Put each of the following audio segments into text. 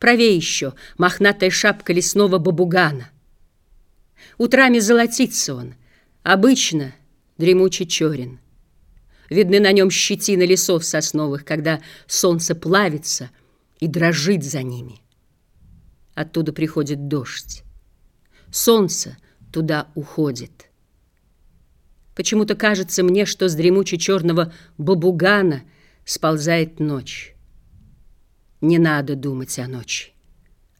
Правее еще мохнатая шапка лесного бабугана. Утрами золотится он, обычно дремучий черен. Видны на нем щетины лесов сосновых, когда солнце плавится и дрожит за ними. Оттуда приходит дождь. Солнце туда уходит. Почему-то кажется мне, что с дремуче черного бабугана сползает ночь. Не надо думать о ночи,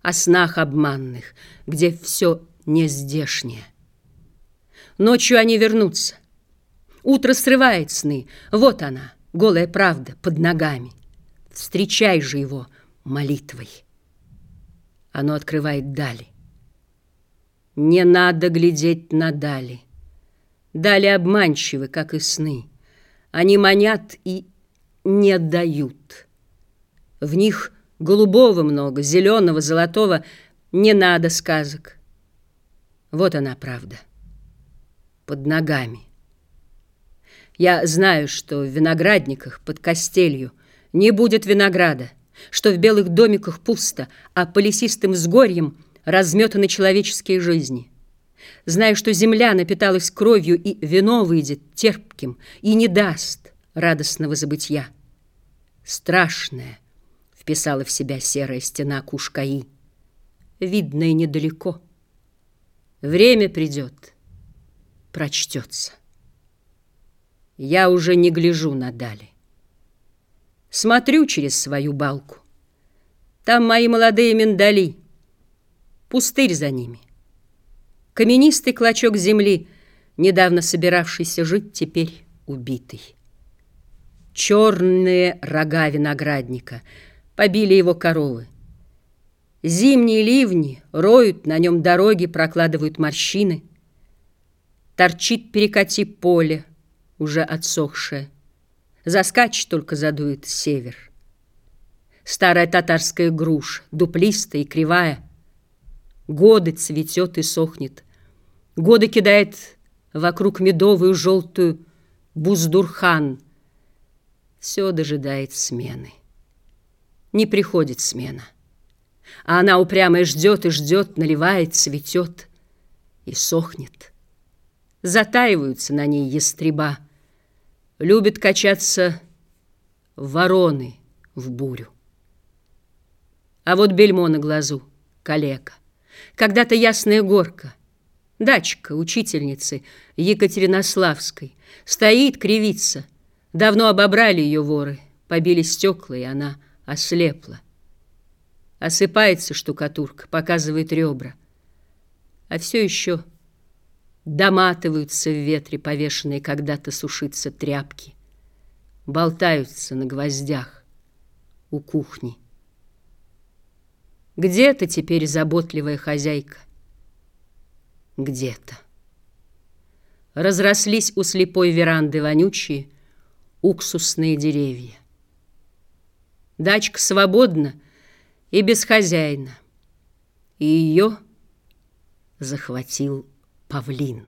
о снах обманных, где все не здешнее. Ночью они вернутся. Утро срывает сны. Вот она, голая правда, под ногами. Встречай же его молитвой. Оно открывает дали. Не надо глядеть на дали. Дали обманчивы, как и сны. Они манят и не дают. В них голубого много, зеленого, золотого. Не надо сказок. Вот она правда. Под ногами. Я знаю, что в виноградниках под костелью не будет винограда, что в белых домиках пусто, а по лесистым сгорьям разметаны человеческие жизни. Знаю, что земля напиталась кровью, и вино выйдет терпким и не даст радостного забытья. Страшная вписала в себя серая стена Кушкаи. Видно и недалеко. Время придет, прочтется. Я уже не гляжу надали. Смотрю через свою балку. Там мои молодые миндали, пустырь за ними. Каменистый клочок земли, недавно собиравшийся жить, теперь убитый. Черные рога виноградника побили его коровы. Зимние ливни роют на нем дороги, прокладывают морщины. Торчит перекати поле, уже отсохшее. Заскачет только задует север. Старая татарская груша, дуплистая и кривая, Годы цветет и сохнет. Годы кидает вокруг медовую желтую буздурхан. Все дожидает смены. Не приходит смена. А она упрямо ждет и ждет, наливает, цветет и сохнет. Затаиваются на ней ястреба. Любят качаться вороны в бурю. А вот бельмо на глазу, калека. Когда-то ясная горка, дачка учительницы Екатеринославской, стоит, кривится. Давно обобрали ее воры, побили стекла, и она ослепла. Осыпается штукатурка, показывает ребра. А все еще доматываются в ветре повешенные когда-то сушиться тряпки. Болтаются на гвоздях у кухни. Где-то теперь заботливая хозяйка. Где-то. Разрослись у слепой веранды вонючие уксусные деревья. Дачка свободна и без хозяина. И ее захватил павлин.